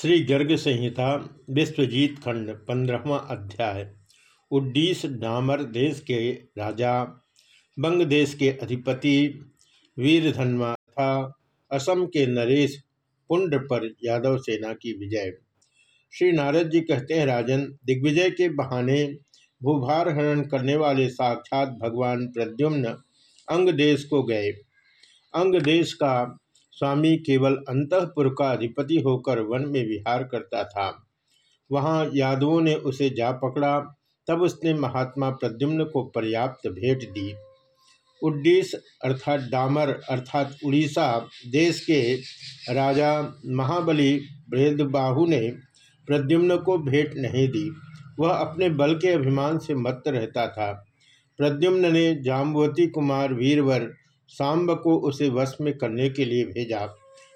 श्री गर्ग संहिता, विश्वजीत खंड, पंद्रहवा अध्याय उड्डीस डामर देश के राजा, बंग देश के अधिपति वीरधन्वा तथा असम के नरेश पुंड्र पर यादव सेना की विजय। श्री नारद जी कहते हैं, राजन, दिग्विजय के बहाने भूभार हरण करने वाले साक्षात भगवान प्रद्युम्न अंग देश को गए। अंग देश का स्वामी केवल अंतपुर का अधिपति होकर वन में विहार करता था। वहाँ यादवों ने उसे जा पकड़ा। तब उसने महात्मा प्रद्युम्न को पर्याप्त भेंट दी। उड्डीस अर्थात डामर अर्थात उड़ीसा देश के राजा महाबली बृहदबाहु ने प्रद्युम्न को भेंट नहीं दी। वह अपने बल के अभिमान से मत रहता था। प्रद्युम्न ने जाम्बवती कुमार वीरवर सांब को उसे वश में करने के लिए भेजा।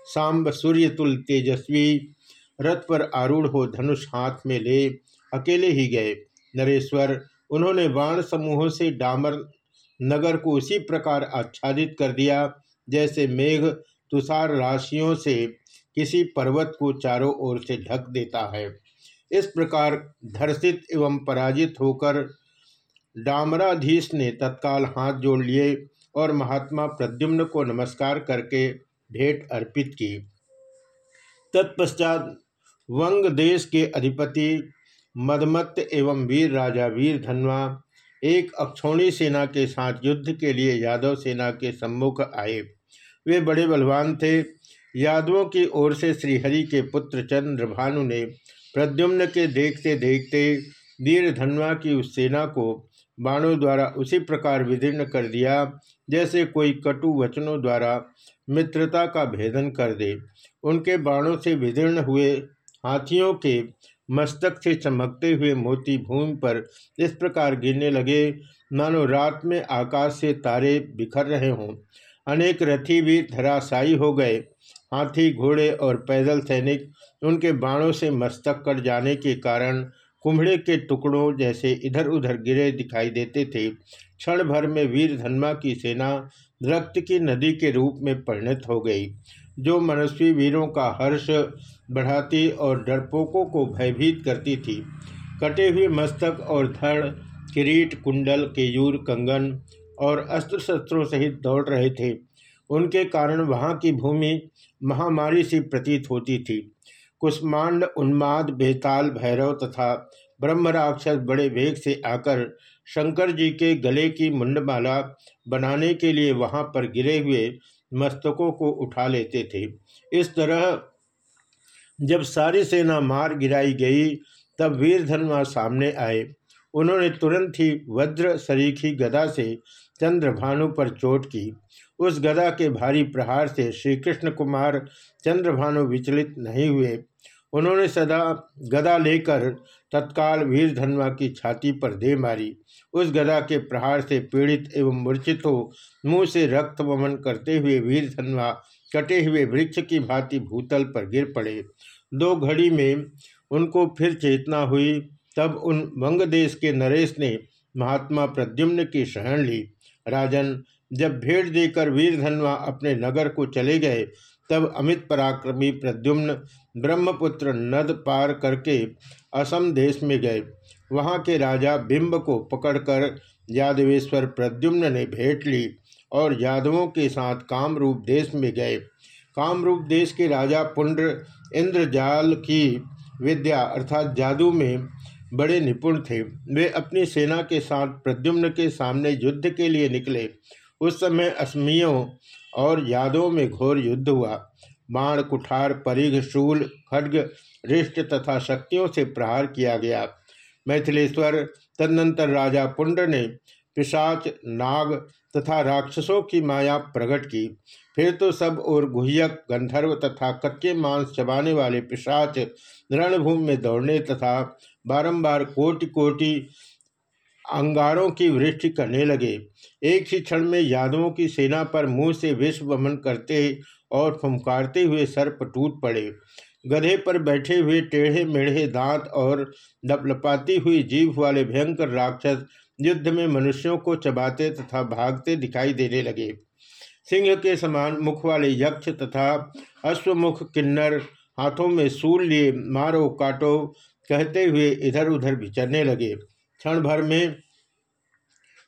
सांब सूर्यतुल तेजस्वी, रथ पर आरूढ़ हो धनुष हाथ में ले अकेले ही गए। नरेश्वर, उन्होंने बाण समूहों से डामर नगर को उसी प्रकार आच्छादित कर दिया, जैसे मेघ तुषार राशियों से किसी पर्वत को चारों ओर से ढक देता है। इस प्रकार धर्षित एवं पराजित होकर डामराधीश ने तत्काल हाथ जोड़ लिए। और महात्मा प्रद्युम्न को नमस्कार करके भेंट अर्पित की। तत्पश्चात वंग देश के अधिपति मदमत्त एवं वीर राजा वीर धनवा एक अक्षौणी सेना के साथ युद्ध के लिए यादव सेना के सम्मुख आए। वे बड़े बलवान थे। यादवों की ओर से श्रीहरि के पुत्र चंद्रभानु ने प्रद्युम्न के देखते देखते वीर धनवा की उस सेना को बाणों द्वारा उसी प्रकार विदीर्ण कर दिया जैसे कोई कटु वचनों द्वारा मित्रता का भेदन कर दे, उनके बाणों से विदीर्ण हुए हाथियों के मस्तक से चमकते हुए मोती भूमि पर इस प्रकार गिरने लगे, मानो रात में आकाश से तारे बिखर रहे हों। अनेक रथी भी धराशायी हो गए। हाथी, घोड़े और पैदल सैनिक उनके बाणों से मस्तक कट जाने के कारण कुम्भड़े के टुकड़ों जैसे इधर उधर गिरे दिखाई देते थे। क्षण भर में वीर धन्मा की सेना रक्त की नदी के रूप में परिणत हो गई, जो मनस्वी वीरों का हर्ष बढ़ाती और डरपोकों को भयभीत करती थी। कटे हुए मस्तक और धड़, किरीट, कुंडल, केयूर, कंगन और अस्त्र शस्त्रों सहित दौड़ रहे थे। उनके कारण वहाँ की भूमि महामारी सी प्रतीत होती थी। कुष्मांड, उन्माद, बेताल, भैरव तथा ब्रह्म राक्षस बड़े वेग से आकर शंकर जी के गले की मुंडमाला बनाने के लिए वहाँ पर गिरे हुए मस्तकों को उठा लेते थे। इस तरह जब सारी सेना मार गिराई गई, तब वीरधनवा सामने आए। उन्होंने तुरंत ही वज्र सरीखी गदा से चंद्रभानु पर चोट की। उस गदा के भारी प्रहार से श्री कृष्ण कुमार चंद्रभानु विचलित नहीं हुए। उन्होंने सदा गदा लेकर तत्काल वीर धनवा की छाती पर दे मारी। उस गदा के प्रहार से पीड़ित एवं मूर्छित हो, मुँह से रक्त वमन करते हुए वीर धनवा कटे हुए वृक्ष की भांति भूतल पर गिर पड़े। दो घड़ी में उनको फिर चेतना हुई, तब उन वंग देश के नरेश ने महात्मा प्रद्युम्न की शरण ली। राजन, जब भेंट देकर वीर धनवा अपने नगर को चले गए तब अमित पराक्रमी प्रद्युम्न ब्रह्मपुत्र नद पार करके असम देश में गए। वहाँ के राजा बिंब को पकड़कर यादवेश्वर प्रद्युम्न ने भेंट ली और यादवों के साथ कामरूप देश में गए। कामरूप देश के राजा पुंड्र इंद्रजाल की विद्या अर्थात जादू में बड़े निपुण थे। वे अपनी सेना के साथ प्रद्युम्न के सामने युद्ध के लिए निकले। उस समय असमियों और यादों में घोर युद्ध हुआ। बाण, कुठार, परिघ, शूल, खड्ग, रिष्ट तथा शक्तियों से प्रहार किया गया। मैथिलेश्वर, तदनंतर राजा पुंड ने पिशाच, नाग तथा राक्षसों की माया प्रकट की। फिर तो सब और गुहयक, गंधर्व तथा कच्चे मांस चबाने वाले पिशाच रणभूमि में दौड़ने तथा बारंबार कोटि कोटि अंगारों की वृष्टि करने लगे। एक ही क्षण में यादवों की सेना पर मुँह से विश्व वमन करते और फुमकारते हुए सर्प टूट पड़े। गधे पर बैठे हुए टेढ़े मेढ़े दांत और लपलपाती हुई जीभ वाले भयंकर राक्षस युद्ध में मनुष्यों को चबाते तथा भागते दिखाई देने लगे। सिंह के समान मुख वाले यक्ष तथा अश्वमुख किन्नर हाथों में सूल लिए मारो काटो कहते हुए इधर उधर विचरने लगे। क्षण भर में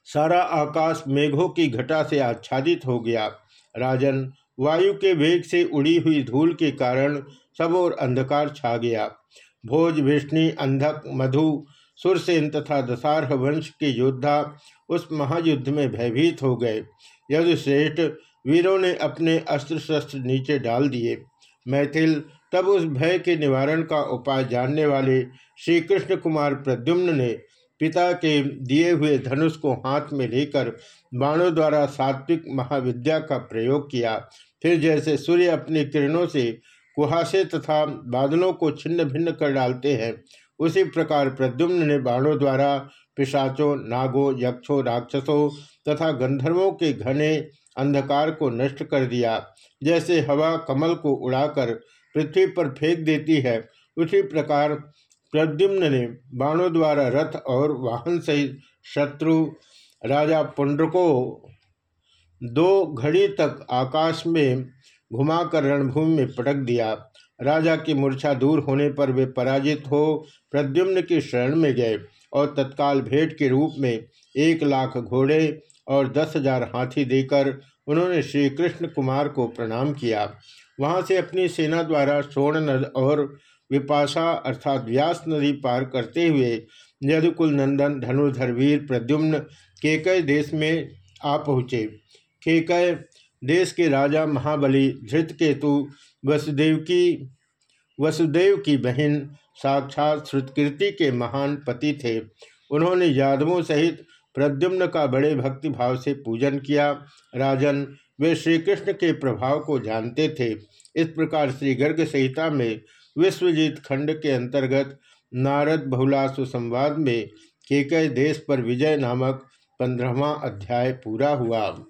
सारा आकाश मेघों की घटा से आच्छादित हो गया। राजन, वायु के वेग से उड़ी हुई धूल के कारण सब और अंधकार छा गया। भोज, विष्णु, अंधक, मधु, सुरसेन तथा दशारह वंश के योद्धा उस महायुद्ध में भयभीत हो गए। यदुश्रेष्ठ वीरों ने अपने अस्त्र शस्त्र नीचे डाल दिए। मैथिल, तब उस भय के निवारण का उपाय जानने वाले श्री कृष्ण कुमार प्रद्युम्न ने पिता के दिए हुए धनुष को हाथ में लेकर बाणों द्वारा सात्विक महाविद्या का प्रयोग किया। फिर जैसे सूर्य अपनी किरणों से कुहासे तथा बादलों को छिन्न भिन्न कर डालते हैं, उसी प्रकार प्रद्युम्न ने बाणों द्वारा पिशाचों, नागों, यक्षों, राक्षसों तथा गंधर्वों के घने अंधकार को नष्ट कर दिया। जैसे हवा कमल को उड़ाकर पृथ्वी पर फेंक देती है, उसी प्रकार प्रद्युम्न ने बाणों द्वारा रथ और वाहन सहित शत्रु राजा पुंड्रको दो घड़ी तक आकाश में घुमाकर रणभूमि में पटक दिया। राजा की मूर्छा दूर होने पर वे पराजित हो प्रद्युम्न की शरण में गए और तत्काल भेंट के रूप में एक लाख घोड़े और दस हज़ार हाथी देकर उन्होंने श्री कृष्ण कुमार को प्रणाम किया। वहाँ से अपनी सेना द्वारा स्वर्ण नद और विपाशा अर्थात व्यास नदी पार करते हुए यदुकुल नंदन, धनुर्धर वीर, प्रद्युम्न, केकय देश में आ पहुँचे। केकय देश के राजा महाबली धृतकेतु वसुदेव की वसुदेव की बहन साक्षात श्रुतकीर्ति के महान पति थे। उन्होंने यादवों सहित प्रद्युम्न का बड़े भक्ति भाव से पूजन किया। राजन वे श्री कृष्ण के प्रभाव को जानते थे। इस प्रकार श्री गर्ग संहिता में विश्वजीत खंड के अंतर्गत नारद बहुलासु संवाद में केकय देश पर विजय नामक पंद्रहवा अध्याय पूरा हुआ।